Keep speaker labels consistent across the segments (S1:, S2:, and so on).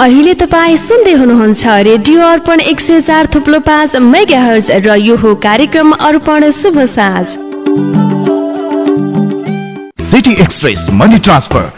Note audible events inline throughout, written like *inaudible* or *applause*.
S1: अहिले तपाईँ सुन्दै हुनुहुन्छ रेडियो अर्पण एक सय चार थुप्लो पाँच मेगा हर्ज र यो हो कार्यक्रम अर्पण शुभ
S2: city express money transfer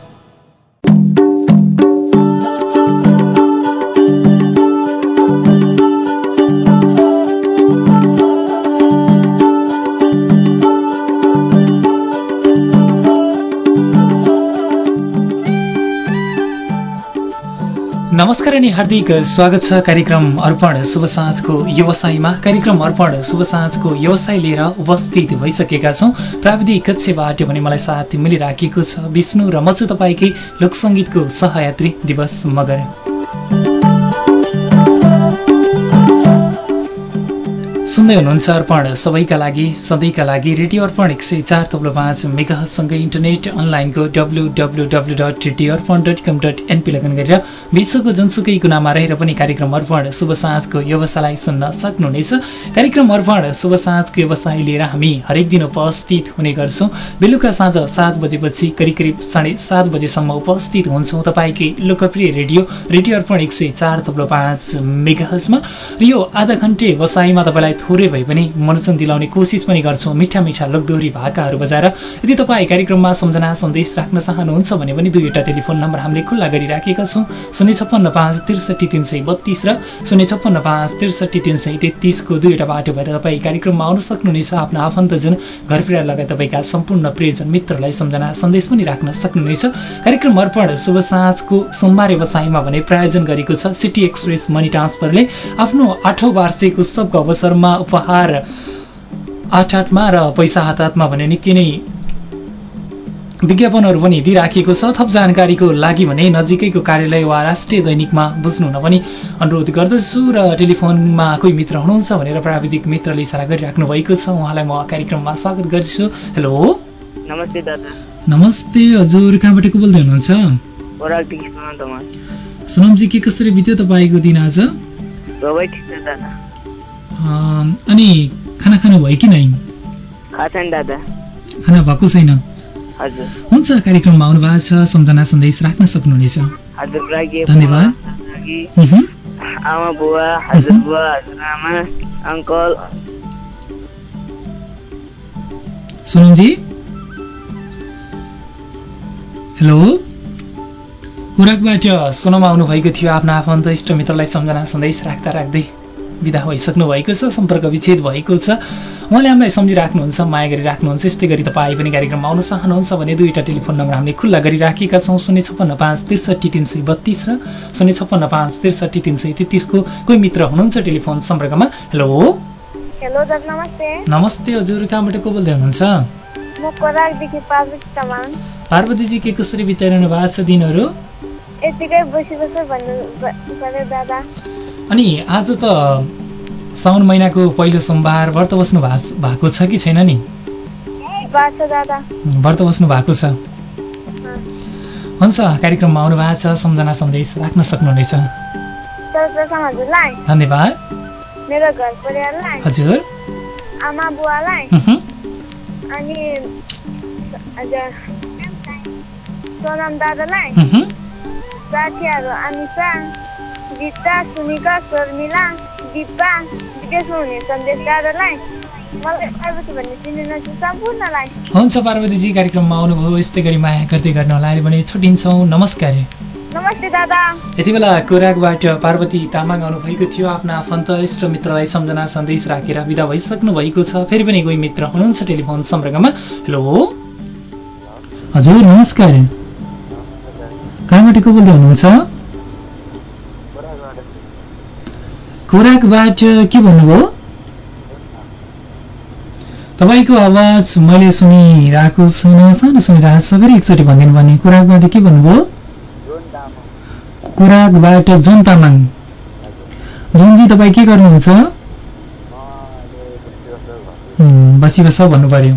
S3: thank you नमस्कार अनि हार्दिक स्वागत छ कार्यक्रम अर्पण शुभ साँझको व्यवसायमा। कार्यक्रम अर्पण शुभ साँझको व्यवसाय लिएर उपस्थित भइसकेका छौँ। प्राविधिक कक्षबाट भने मलाई साथ मिलिराखेको छ विष्णु र म छु तपाईँकै लोकसङ्गीतको सहयात्री दिवस मगर। सुन्दै हुनुहुन्छ अर्पण। सबैका लागि सधैँका लागि रेडियो अर्पण एक सय चार तब्लो पाँच मेगासँगै इन्टरनेट अनलाइनको W W W dot radio Arpan dot com dot NP login गरेर विश्वको जुनसुकै गुनामा रहेर पनि कार्यक्रम अर्पण शुभ साँझको व्यवसायलाई सुन्न सक्नुहुनेछ। कार्यक्रम अर्पण शुभ साँझको व्यवसाय लिएर हामी हरेक दिन उपस्थित हुने गर्छौँ। बेलुका साँझ सात बजेपछि करिब करिब साढे सात बजेसम्म उपस्थित हुन्छौँ तपाईँकै लोकप्रिय रेडियो रेडियो अर्पण एक सय चार तब्लो पाँच मेगाहजमा र यो आधा घन्टे व्यवसायमा तपाईँलाई थोरै भए पनि मनोरञ्जन दिलाउने कोसिस पनि गर्छौँ। मिठा मिठा लोकदोहोरी भाकाहरू बजाएर। यदि तपाईँ कार्यक्रममा सम्झना सन्देश राख्न चाहनुहुन्छ भने पनि दुईवटा टेलिफोन नम्बर हामीले खुल्ला गरिराखेका छौँ। शून्य छप्पन्न पाँच त्रिसठी तिन सय बत्तिस र शून्य छप्पन्न पाँच त्रिसठी तिन सय तेत्तिसको दुईवटा बाटो भएर तपाईँ कार्यक्रममा आउन सक्नुहुनेछ। आफ्नो आफन्तजन घर फिरा लगायत तपाईँका सम्पूर्ण प्रियजन मित्रलाई सम्झना सन्देश पनि राख्न सक्नुहुनेछ। कार्यक्रम अर्पण शुभ साँझको सोमबार व्यवसायमा भने प्रायोजन गरेको छ सिटी एक्सप्रेस मनी ट्रान्सफरले। आफ्नो आठौँ वार्षिक उत्सवको अवसरमा उपहार आठ आठमा र पैसा हात हातमा भने निकै नै विज्ञापनहरू पनि दिइराखेको छ। थप जानकारीको लागि भने नजिकैको कार्यालय वा राष्ट्रिय दैनिकमा बुझ्नुहुन पनि अनुरोध गर्दछु र टेलिफोनमा कोही मित्र हुनुहुन्छ भनेर प्राविधिक मित्रले इसारा गरिराख्नु भएको छ। उहाँलाई म कार्यक्रममा स्वागत गर्छु हेलो।
S4: नमस्ते दादा।
S3: नमस्ते हजुर। कहाँबाट को बोल्दै हुनुहुन्छ? सोनमजी के कसरी बित्यो तपाईँको दिन आज? अनि खाना खानु भयो कि नै खाना भएको छैन।
S4: हजुर।
S3: हुन्छ कार्यक्रममा आउनु भएको छ सम्झना सन्देश राख्न सक्नुहुनेछ। धन्यवाद।
S4: आमा बुवा हजुर बुवा हजुर आमा अङ्कल।
S3: सोनमजी? हेलो? कुराकबाट सोनम आउनुभएको थियो आफ्नो आफन्त इष्ट मित्रलाई सम्झना सन्देश राख्दा राख्दै। विदा भइसक्नु भएको छ सम्पर्क विच्छेद भएको छ। उहाँले हामीलाई सम्झिराख्नुहुन्छ माया गरिराख्नुहुन्छ यस्तै गरी तपाईँ पनि कार्यक्रममा आउन चाहनुहुन्छ भने दुईवटा टेलिफोन नम्बर हामीले खुल्ला गरिराखेका छौँ शून्य छप्पन्न पाँच त्रिसठी तिन सय बत्तिस र शून्य छप्पन्न पाँच त्रिसठी तिन सय तेत्तिसको कोही मित्र हुनुहुन्छ टेलिफोन सम्पर्कमा? हेलो?
S5: हेलो नमस्ते।
S3: नमस्ते हजुर कहाँबाट को बोल्दै हुनुहुन्छ?
S5: म कोराकदेखि पार्वती तामाङ
S3: पार्वतीजी के कसरी बिताइरहनु भएको छ दिनहरू?
S5: यतिकै बसी बस्छ भन्नु प- पऱ्यो दादा।
S3: अनि आज त साउन महिनाको पहिलो सोमबार व्रत बस्नु भएको छ कि छैन नि? व्रत बस्नु भएको छ। हुन्छ कार्यक्रममा आउनु भएको छ सम्झना सन्देश राख्न सक्नुहुनेछ। धन्यवाद। हजुर।
S5: आमा बुवालाई। अनि सोनम दादालाई। साथीहरू अनिसा गीता सुनिका शर्मिला दिपा विदेशमा हुने सन्देश दादालाई
S3: हुन्छ पार्वतीजी कार्यक्रममा आउनुभयो यस्तै गरी माया गर्दै गर्नु होला। अहिले भने छुट्टिन्छौँ। नमस्कार।
S5: नमस्ते दादा।
S3: यति बेला कोराकबाट पार्वती तामाङ आउनुभएको थियो। आफ्ना आफन्त इष्ट मित्रलाई सम्झना सन्देश राखेर विदा भइसक्नु भएको छ। फेरि पनि कोही मित्र हुनुहुन्छ टेलिफोन सम्पर्कमा। हेलो। हजुर नमस्कार। कहाँबाट को बोल्दै हुनुहुन्छ? खोराकबाट के भन्नुभयो? तपाईँको आवाज मैले सुनिरहेको छुइनँ सानो सुनिरहेको छ फेरि एकचोटि भनिदिनु भने खोराकबाट के भन्नुभयो? कुराकबाट जुन तामाङ जुनजी तपाईँ के गर्नुहुन्छ? बसी बस भन्नु पर्यो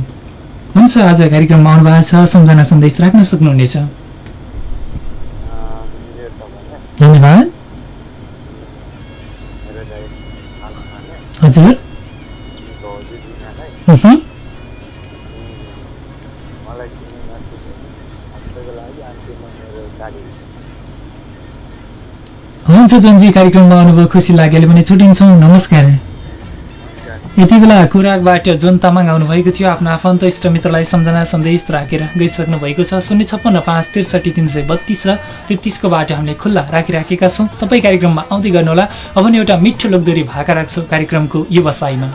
S3: हुन्छ आज कार्यक्रममा आउनु भएको छ सम्झना सन्देश राख्न सक्नुहुनेछ। धन्यवाद। हजुर। हुन्छ जुनजी कार्यक्रममा आउनुभयो खुसी लागेले पनि छुट्टिन्छौँ नमस्कार। यति बेला खुराकबाट जुन तामाङ आउनुभएको थियो आफ्नो आफन्त इष्ट मित्रलाई सम्झना सन्देश राखेर गइसक्नु भएको छ। शून्य छप्पन्न पाँच त्रिसठी तिन सय बत्तिस र तेत्तिसको बाटो हामीले खुल्ला राखिराखेका छौँ। तपाईँ कार्यक्रममा आउँदै गर्नुहोला। अब नि एउटा मिठो लोकदोरी भाका राख्छौँ कार्यक्रमको व्यवसायमा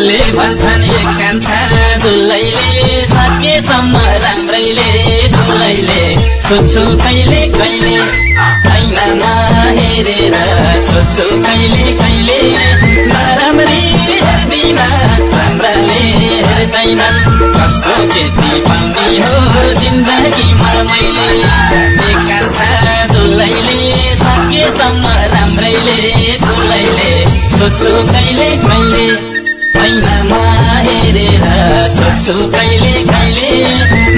S6: भन्छन् एक कान्छा दुलैले सकेसम्म राम्रैले। दुलैले सोध्छु कहिले कहिले? ऐनामा हेरेर सोध्छु कहिले कहिले? नराम्री हेर्दिन राम्राले हेर्दैनन् कस्तो केटी पाउने हो जिन्दगीमा मैले? एक कान्छा दुलैले सकेसम्म राम्रैले। दुलैले सोध्छु कहिले कहिले? ऐनामा हेरेर सोध्छु कहिले कहिले।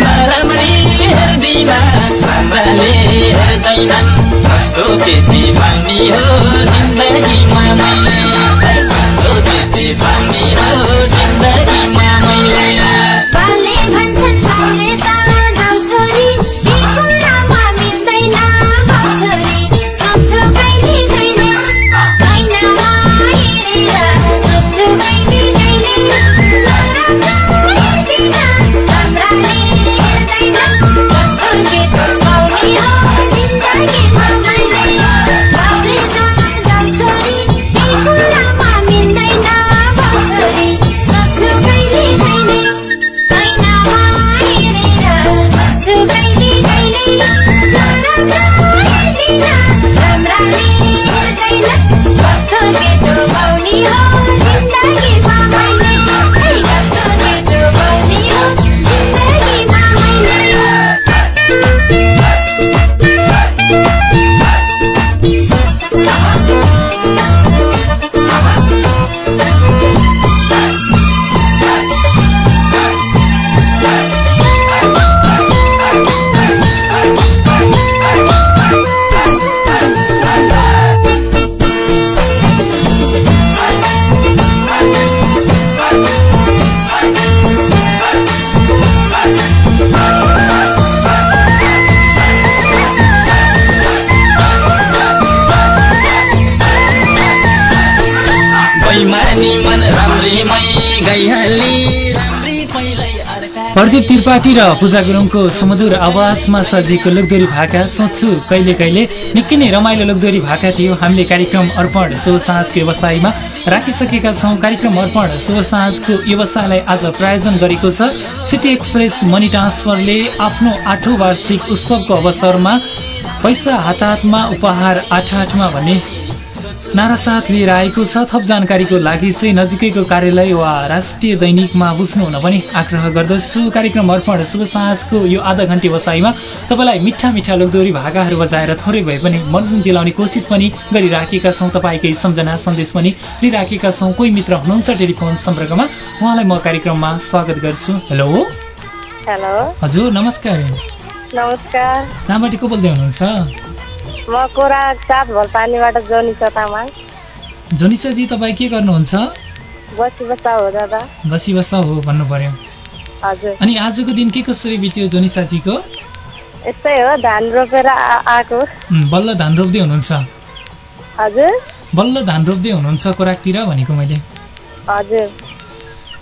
S6: नराम्री हेर्दिन राम्राले हेर्दैनन्। कस्तो केटी पाउने हो जिन्दगीमा मैले कस्तो केटी पाउने हो जिन्दगीमा मैले
S3: त्रिपाठी र पूजा गुरुङको सुमधुर आवाजमा सजिएको लोकदोरी भाका सोध्छु कहिले कहिले निकै नै रमाइलो लोकदोरी भाका थियो। हामीले कार्यक्रम अर्पण शुभ साँझको व्यवसायमा राखिसकेका छौँ। कार्यक्रम अर्पण शुभ साँझको व्यवसायलाई आज प्रायोजन गरेको छ। सिटी एक्सप्रेस मनी ट्रान्सफरले आफ्नो आठौँ वार्षिक उत्सवको अवसरमा पैसा हात हातमा उपहार आठ आठमा भन्ने नारा साथ लिएर आएको छ थप जानकारीको लागि चाहिँ नजिकैको कार्यालय वा राष्ट्रिय दैनिकमा बुझ्नुहुन पनि आग्रह गर्दछु। कार्यक्रम अर्पण शुभ साँझको यो आधा घन्टे बसाइमा तपाईँलाई मिठा मिठा लोकदोरी भाकाहरू बजाएर थोरै भए पनि मनोरञ्जन दिलाउने कोसिस पनि गरिराखेका छौँ। तपाईँकै सम्झना सन्देश पनि लिइराखेका छौँ। कोही मित्र हुनुहुन्छ टेलिफोन सम्पर्कमा? उहाँलाई म कार्यक्रममा स्वागत गर्छु। हेलो?
S7: हेलो।
S3: हजुर नमस्कार।
S7: नमस्कार।
S3: कहाँबाट को बोल्दै हुनुहुन्छ?
S7: म कोरा सात भलपानीबाट जोनिसा तामाङ
S3: जोनिसाजी तपाईँ के गर्नुहुन्छ?
S7: बसी बसा हो दादा।
S3: बसी बसा हो भन्नु पर्यो
S7: हजुर।
S3: अनि आजको दिन के कसरी बित्यो जोनिसाजीको
S7: यस्तै हो धान रोपेर आएको।
S3: बल्ल धान रोप्दै हुनुहुन्छ?
S7: हजुर।
S3: बल्ल धान रोप्दै हुनुहुन्छ खोराकतिर भनेको मैले।
S7: हजुर।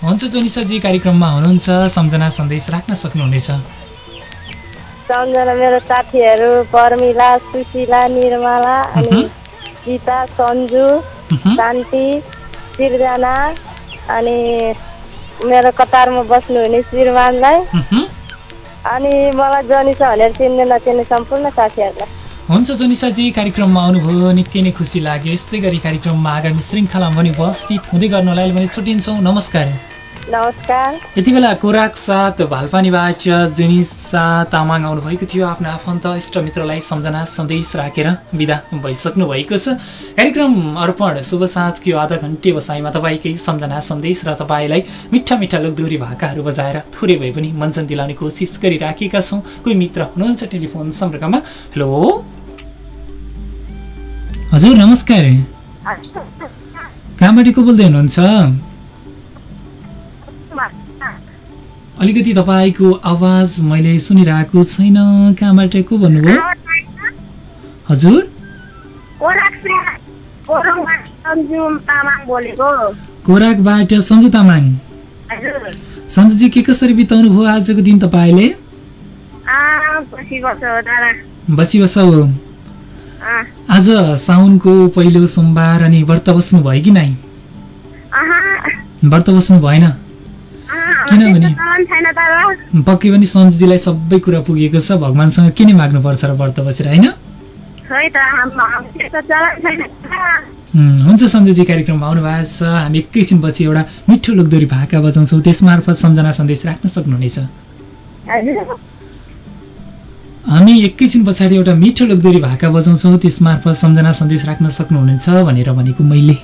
S3: हुन्छ जोनिसाजी कार्यक्रममा हुनुहुन्छ सम्झना सन्देश राख्न सक्नुहुनेछ।
S7: सम्झना मेरो साथीहरू पर्मिला सुशीला निर्मला अनि। गीता सन्जु शान्ति सिर्जना अनि मेरो कतारमा बस्नुहुने श्रीमानलाई। अनि मलाई जनिसा भनेर चिन्ने नचिन्ने सम्पूर्ण साथीहरूलाई।
S3: हुन्छ जनिसाजी कार्यक्रममा आउनुभयो निकै नै खुसी लाग्यो। यस्तै गरी कार्यक्रममा आगामी श्रृङ्खलामा पनि उपस्थित हुँदै गर्नलाई भने छुट्टिन्छौँ। नमस्कार।
S5: नमस्कार।
S3: यति बेला कोराक साथ भालपानीबाट जेनिसा तामाङ आउनुभएको थियो आफ्नो आफन्त इष्टमित्रलाई सम्झना सन्देश राखेर विदा भइसक्नु भएको छ। कार्यक्रम अर्पण शुभ साँझको आधा घन्टे बसाइमा तपाईँकै सम्झना सन्देश र तपाईँलाई मिठा मिठा लोकदोरी भाकाहरू बजाएर थोरै भए पनि मञ्चन दिलाउने कोसिस गरिराखेका छौँ। कोही मित्र हुनुहुन्छ टेलिफोन सम्पर्कमा? हेलो? हजुर नमस्कार। *laughs* कहाँबाट को बोल्दै हुनुहुन्छ? अलिकति तपाईँको आवाज मैले सुनिरहेको छैन। कहाँबाट को भन्नुभयो? हजुर? कोराकबाट सन्जु तामाङ सन्जुजी के कसरी बिताउनु भयो आजको दिन तपाईँले? बसी बस हो। आज साउनको पहिलो सोमबार अनि व्रत बस्नु भयो कि नै व्रत बस्नु भएन। किनभने? पक्कै पनि सन्जुजीलाई सबै कुरा पुगेको छ भगवान्सँग के नै माग्नुपर्छ र व्रत बसेर होइन? हुन्छ सन्जुजी कार्यक्रममा आउनु भएको छ। हामी एकैछिनपछि एउटा मिठो लोकदोरी भाका बजाउँछौँ। त्यस मार्फत सम्झना सन्देश राख्न सक्नुहुनेछ। हामी एकैछिन पछाडि एउटा मिठो लोकदोरी भाका बजाउँछौँ। त्यस मार्फत सम्झना सन्देश राख्न सक्नुहुनेछ भनेर भनेको मैले।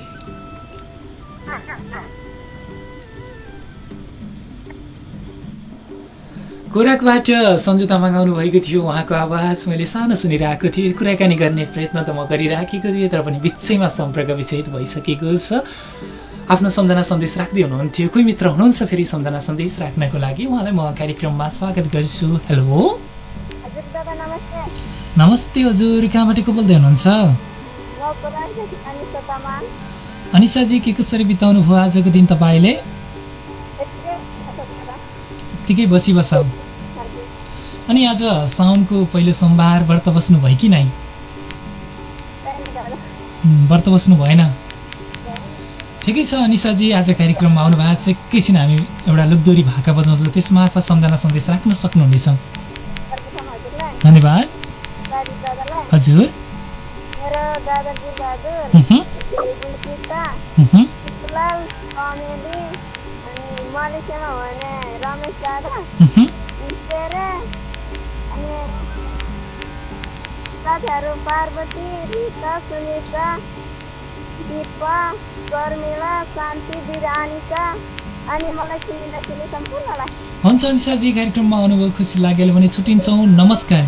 S3: कोराकबाट सन्जु तामाङ आउनुभएको थियो। उहाँको आवाज मैले सानो सुनिरहेको थिएँ। कुराकानी गर्ने प्रयत्न त म गरिराखेको थिएँ तर पनि बिचैमा सम्पर्क विच्छेद भइसकेको छ। आफ्नो सम्झना सन्देश राख्दै हुनुहुन्थ्यो। कोही मित्र हुनुहुन्छ फेरि सम्झना सन्देश राख्नको लागि? उहाँलाई म कार्यक्रममा स्वागत गर्छु। हेलो।
S5: नमस्ते
S3: हजुर। कहाँबाट को बोल्दै हुनुहुन्छ? अनिसाजी के कसरी बिताउनु भयो आजको दिन तपाईँले। यत्तिकै बसी
S5: हजुर।
S3: अनि आज साउनको पहिलो सोमबार व्रत बस्नु भयो कि नै? व्रत बस्नु भएन। ठिकै छ अनिसाजी आज कार्यक्रममा आउनु भएको छ। एकैछिन हामी एउटा लोकदोरी भाका बजाउँछौँ। त्यसमार्फत सम्झना सन्देश राख्न सक्नुहुनेछ। धन्यवाद। हजुर।
S5: मलेसियामा हुने रमेश दादा साथीहरू पार्वती रिता सुनिता दिपा शर्मिला शान्ति बिरानिका अनि मलाई चिनी नचिनी सम्पूर्णलाई
S3: हुन्छ अनिसाजी कार्यक्रममा आउनुभयो खुसी लागेर भने छुट्टिन्छौँ नमस्कार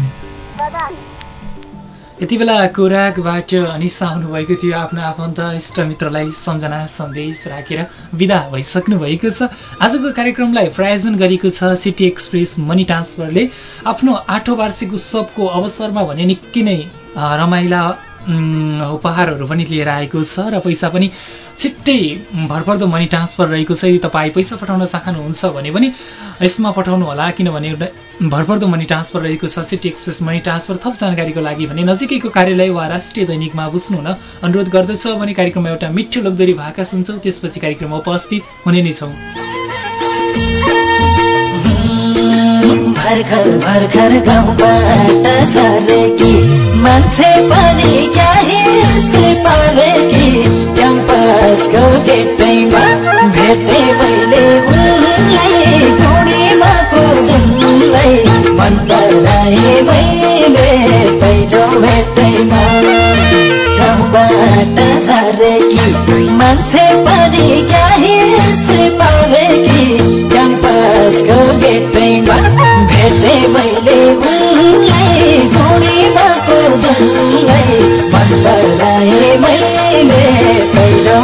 S3: यति बेला कोराकबाट अनिसा आउनुभएको थियो आफ्नो आफन्त इष्टमित्रलाई सम्झना सन्देश राखेर विदा भइसक्नु भएको छ। आजको कार्यक्रमलाई प्रायोजन गरेको छ सिटी एक्सप्रेस मनी ट्रान्सफरले। आफ्नो आठौँ वार्षिक उत्सवको अवसरमा भने निकै नै रमाइला उपहारहरू पनि लिएर आएको छ र पैसा पनि छिट्टै भरपर्दो मनी ट्रान्सफर रहेको छ। यदि तपाईँ पैसा पठाउन चाहनुहुन्छ भने पनि यसमा पठाउनु होला किनभने एउटा भरपर्दो मनी ट्रान्सफर रहेको छ। सिटी एक्सप्रेस मनी ट्रान्सफर थप जानकारीको लागि भने नजिकैको कार्यालय वा राष्ट्रिय दैनिकमा बुझ्नु हुन अनुरोध गर्दछ। भने कार्यक्रममा एउटा मिठो लोकदोरी भाका सुन्छौँ। त्यसपछि कार्यक्रममा उपस्थित हुने नै छौँ।
S8: भर्खर भर्खर गाउँबाट सरेकी मान्छे पनि गेटैमा भेटे मैले उनलाई मैले पहिलो भेटैमा मान्छे पनि परेकी क्याम्पसको उनलाई गुणीमा खोजुनलाई मन पराए मैले पहिलो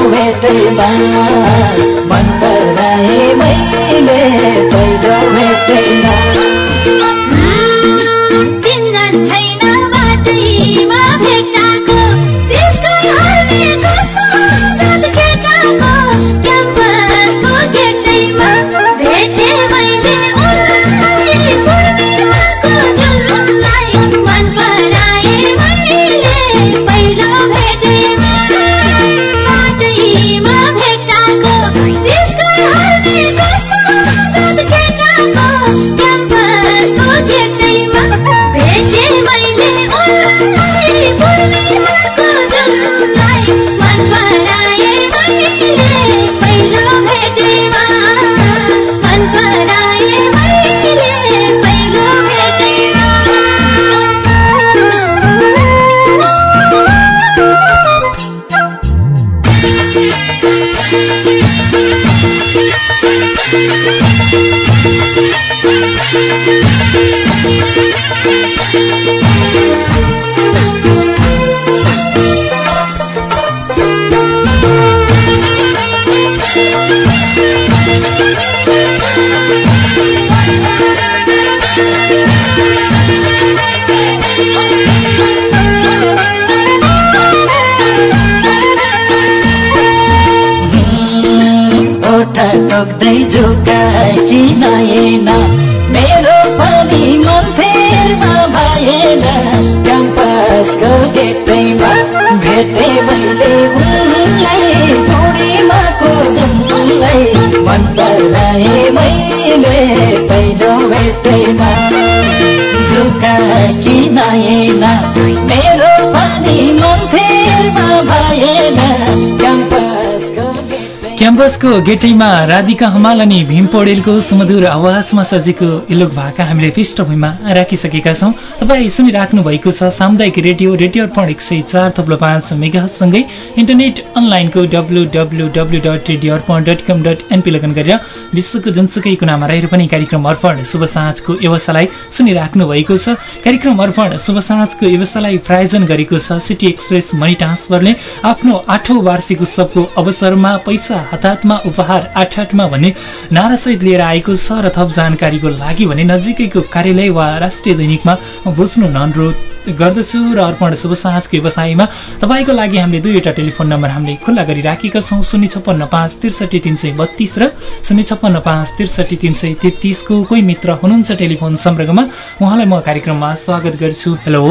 S9: क्याम्पसको गेटैमा
S3: राधिका हमाल अनि भीम पौडेलको सुमधुर आवाजमा सजेको इलोक भाका हामीले पृष्ठभूमिमा राखिसकेका छौँ। तपाईँ सुनिराख्नु भएको छ सामुदायिक रेडियो रेडियो अर्पण एक सय चार थप्लो पाँच मेगासँगै इन्टरनेट अनलाइनको W W W dot radio Arpan dot com dot NP login गरेर विश्वको जुनसुकै कुनामा रहेर पनि कार्यक्रम अर्पण शुभ साँझको व्यवसायलाई सुनिराख्नु भएको छ। कार्यक्रम अर्पण शुभ साँझको व्यवसायलाई प्रायोजन गरेको छ सिटी एक्सप्रेस मनी ट्रान्सफरले आफ्नो आठौँ वार्षिक उत्सवको अवसरमा पैसा हतातमा उपहार आठ आठमा भन्ने नारासहित लिएर आएको छ र थप जानकारीको लागि भने नजिकैको कार्यालय वा राष्ट्रिय दैनिकमा बुझ्नु अनुरोध गर्दछु र अर्पण शुभ साँझको व्यवसायमा तपाईँको लागि हामीले दुईवटा टेलिफोन नम्बर हामीले खुल्ला गरिराखेका छौँ शून्य छप्पन्न पाँच त्रिसठी तिन सय बत्तिस र शून्य छप्पन्न पाँच त्रिसठी तिन सय तेत्तिसको कोही मित्र हुनुहुन्छ टेलिफोन सम्पर्कमा उहाँलाई म कार्यक्रममा स्वागत गर्छु। हेलो।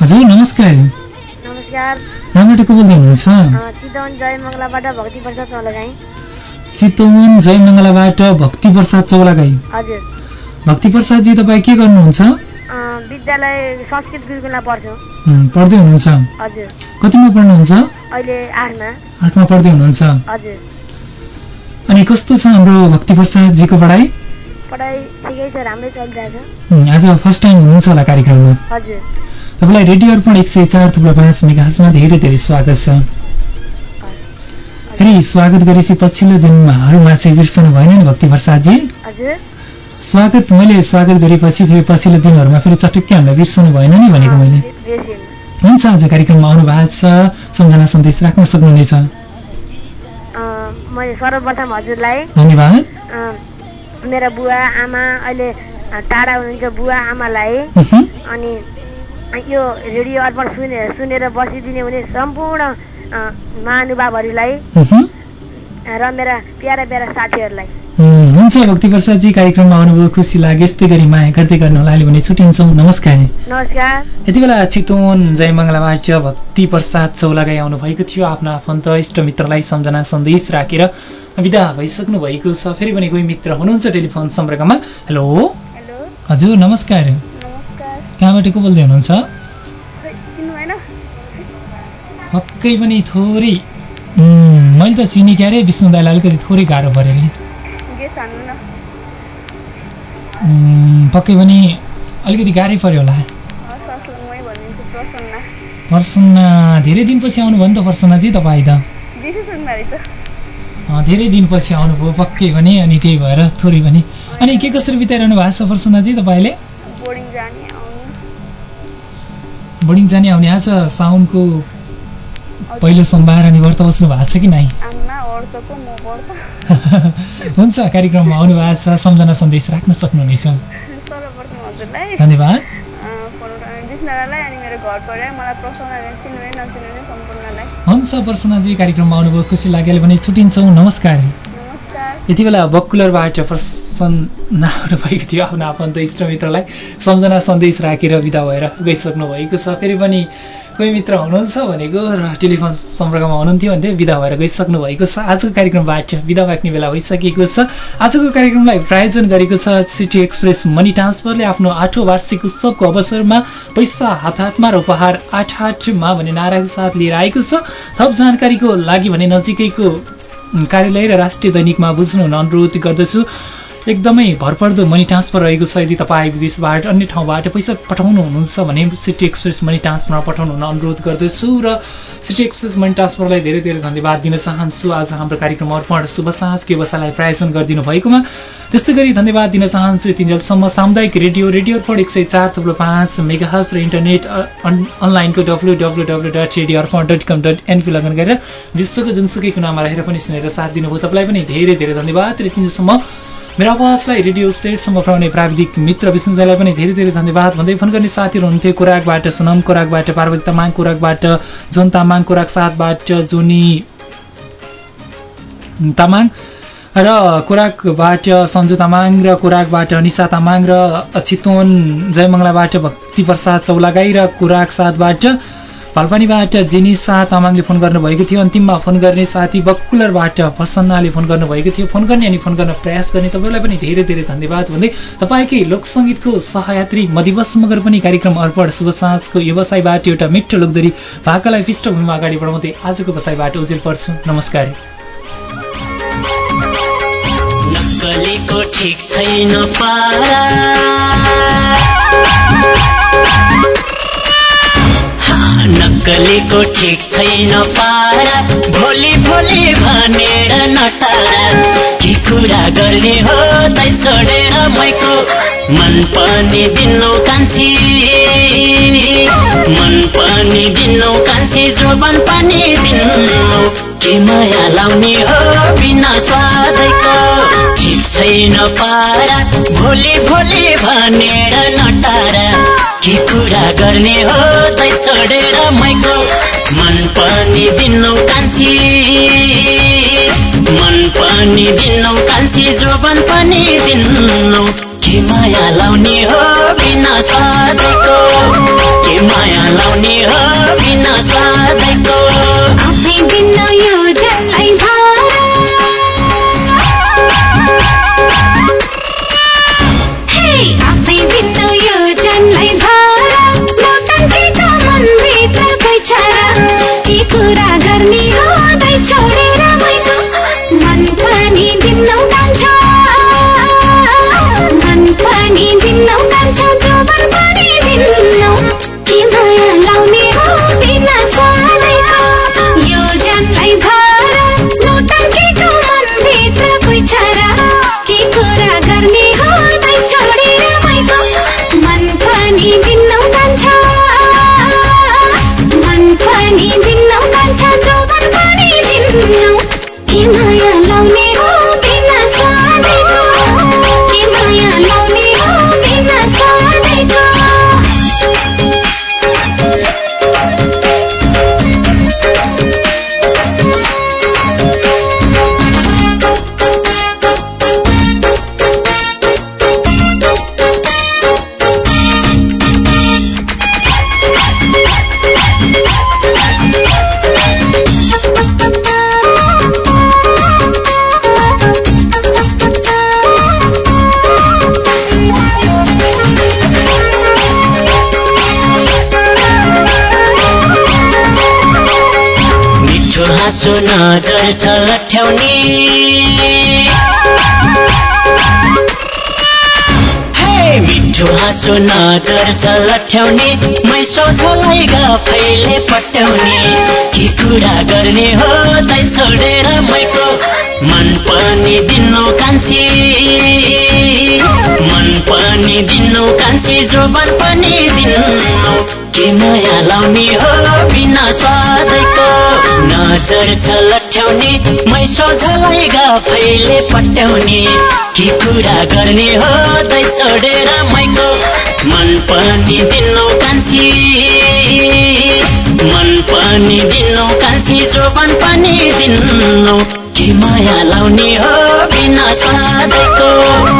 S3: हजुर नमस्कार। को बोल्दै हुनुहुन्छ
S5: चितवन जय मङ्गलाबाट भक्ति प्रसाद चौलगाई।
S3: चितवन जयमङ्गलाबाट भक्ति प्रसाद चौलागाई।
S5: हजुर।
S3: भक्ति प्रसादजी तपाईँ के गर्नुहुन्छ?
S5: अँ, विद्यालय संस्कृत गुरुकुलमा पढ्छु।
S3: उम्, पढ्दै हुनुहुन्छ।
S5: हजुर।
S3: कतिमा पढ्नुहुन्छ?
S5: अहिले आठमा।
S3: आठमा पढ्दै हुनुहुन्छ।
S5: हजुर।
S3: अनि कस्तो छ हाम्रो भक्ति प्रसादजीको पढाइ?
S5: पढाइ ठिकै छ राम्रै चलिरहेछ।
S3: आज फर्स्ट टाइम हुनुहुन्छ होला कार्यक्रममा।
S5: हजुर।
S3: तपाईँलाई रेडियो अर्पण एक सय चार थुप्रो पाँच मेघाजमा धेरै धेरै स्वागत छ। फेरि स्वागत गरेपछि पछिल्लो दिनहरूमा चाहिँ बिर्सनु भएन नि भक्ति प्रसादजी स्वागत मैले स्वागत गरेपछि फेरि पछिल्लो दिनहरूमा फेरि चटक्कै हामीलाई बिर्सनु भएन नि भनेको मैले। हुन्छ आज कार्यक्रममा आउनु भएको छ सम्झना सन्देश राख्न सक्नुहुनेछ।
S5: मैले सर्वप्रथम हजुरलाई
S3: धन्यवाद।
S5: मेरा बुवा आमा अहिले टाढा हुनुहुन्छ बुवा आमालाई। अनि यो रेडियो अर्पण सुने सुनेर बसिदिने हुने सम्पूर्ण महानुभावहरूलाई। र मेरा प्यारा प्यारा साथीहरूलाई।
S3: उम्, हुन्छ भक्ति प्रसादजी कार्यक्रममा आउनुभयो खुसी लाग्यो यस्तै गरी माया गर्दै गर्नुहोला। अहिले भने छुट्टिन्छौँ। नमस्कार।
S5: नमस्कार।
S3: यति बेला चितवन जयमङ्गलाबाट भक्ति प्रसाद चौलागाई आउनुभएको थियो। आफ्नो आफन्त इष्ट मित्रलाई सम्झना सन्देश राखेर विदा भइसक्नु भएको छ। फेरि पनि कोही मित्र हुनुहुन्छ टेलिफोन सम्पर्कमा? हेलो?
S5: हेलो?
S3: हजुर नमस्कार। कहाँबाट को बोल्दै हुनुहुन्छ? पक्कै पनि थोरै। मैले त चिनी क्यारे विष्णु दाईलाई अलिकति थोरै गाह्रो पऱ्यो नि।
S5: छान्नु न
S3: उम्, पक्कै पनि अलिकति गाह्रै पऱ्यो होला।
S5: प्रसन्न।
S3: धेरै दिनपछि आउनुभयो नि त प्रसन्नजी तपाईँ त। धेरै दिनपछि आउनुभयो पक्कै पनि अनि त्यही भएर थोरै पनि। अनि के कसरी बिताइरहनु भएको छ प्रसन्नजी तपाईँले?
S5: बोर्डिङ जाने आउनु।
S3: बोर्डिङ जाने आउने आज साउनको पहिलो सोमबार अनि व्रत बस्नु भएको छ कि नै *laughs* हुन्छ कार्यक्रममा आउनु भएको छ सम्झना सन्देश राख्न सक्नुहुनेछ। धन्यवाद। हुन्छ प्रसन्नजी कार्यक्रममा आउनुभयो खुसी लाग्यो भने छुट्टिन्छौँ। नमस्कार। यति बेला बकुलरबाट प्रसन्न भएको थियो आफ्नो आफन्त इष्ट मित्रलाई सम्झना सन्देश राखेर विदा भएर गइसक्नु भएको छ। फेरि पनि कोही मित्र हुनुहुन्छ भनेको र टेलिफोन सम्पर्कमा हुनुहुन्थ्यो भने विदा भएर गइसक्नु भएको छ। आजको कार्यक्रमबाट विदा माग्ने बेला भइसकेको छ। आजको कार्यक्रमलाई प्रायोजन गरेको छ सिटी एक्सप्रेस मनी ट्रान्सफरले आफ्नो आठौँ वार्षिक उत्सवको अवसरमा पैसा हात हातमा र उपहार आठ आठमा भन्ने नाराको साथ लिएर आएको छ। थप जानकारीको लागि भने नजिकैको कार्यालय र राष्ट्रिय दैनिकमा बुझ्नु हुन अनुरोध गर्दछु। एकदमै भरपर्दो मनी ट्रान्सफर रहेको छ यदि तपाईँ विदेशबाट अन्य ठाउँबाट पैसा पठाउनु हुनुहुन्छ भने सिटी एक्सप्रेस मनी ट्रान्सफरमा पठाउनु हुन अनुरोध गर्दछु र सिटी एक्सप्रेस मनी ट्रान्सफरलाई धेरै धेरै धन्यवाद दिन चाहन्छु। आज हाम्रो कार्यक्रम अर्पण शुभ साँझ व्यवसायलाई प्रायोजन गरिदिनु भएकोमा त्यस्तै गरी धन्यवाद दिन चाहन्छु। यतिन्जेलसम्म सामुदायिक रेडियो रेडियो अर्पण एक सय चार थुप्रो पाँच मेगाहस र इन्टरनेट अनलाइनको W W W dot radio Arpan dot com dot NP login गरेर विश्वको जुनसुकै कुनामा रहेर पनि सुनेर साथ दिनुभयो। तपाईँलाई पनि धेरै धेरै धन्यवाद। र यतिन्जेलसम्म मेरो आवाजलाई रेडियो सेटसम्म पुऱ्याउने प्राविधिक मित्र विष्णुजीलाई पनि धेरै धेरै धन्यवाद। भन्दै फोन गर्ने साथीहरू हुनुहुन्थ्यो कोराकबाट सोनम कोराकबाट पार्वती तामाङ कोराकबाट जोन तामाङ कोराक साथबाट जोनी तामाङ र कोराकबाट सन्जु तामाङ र कोराकबाट निशा तामाङ र चितवन जयमङ्गलाबाट भक्ति प्रसाद चौलागाई र कोराक साथबाट पाल्पानीबाट जेनिसा तामाङले फोन गर्नुभएको थियो। अन्तिममा फोन गर्ने साथी बकुलरबाट प्रसन्नाले फोन गर्नुभएको थियो। फोन गर्ने अनि फोन गर्न प्रयास गर्ने तपाईँलाई पनि धेरै धेरै धन्यवाद भन्दै तपाईँकै लोकसङ्गीतको सहयात्री मदिवस मगर पनि कार्यक्रम अर्पण शुभ साँझको व्यवसायबाट एउटा मिठो लोकदरी भाकालाई पृष्ठभूमिमा अगाडि बढाउँदै आजको व्यवसायबाट उजेल पर्छु। नमस्कार।
S10: ठिक छैन नक्कलीको ठिक छैन पारा। भोलि भोलि भनेर नटारा। के कुरा गर्ने हो तै छोडेर मैको मन पनि दिनु कान्छी। मन पनि दिनु कान्छी जोबन पनि दिनु के माया लाउने हो बिना स्वादैको? छैन पारा भोलि भोलि भनेर नटारा। के कुरा गर्ने हो तै छोडेर मैको मन पनि दिनु कान्छी। मन पनि दिनु कान्छी जोबन पनि दिनु के माया लाउने हो बिना स्वादैको? के माया लाउने हो बिना हाँसो नजर लठ्याउने मै सोझलाई गफैले पट्याउने। के कुरा गर्ने हो तै छोडेर मैको मन पनि दिनु कान्छी। मन पनि दिनु कान्छी जोबन पनि दिनु के माया लाउने हो बिना स्वादैको? नजर छ लट्याउने मै सोझलाई गफैले पट्याउने। के कुरा गर्ने हो तै छोडेर मैको मन पनि दिनु कान्छी। मन पनि दिनु कान्छी जोबन पनि दिनु। के माया लाउने हो बिना स्वादैको?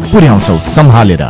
S2: पुर्याउँछौ सम्हालेर।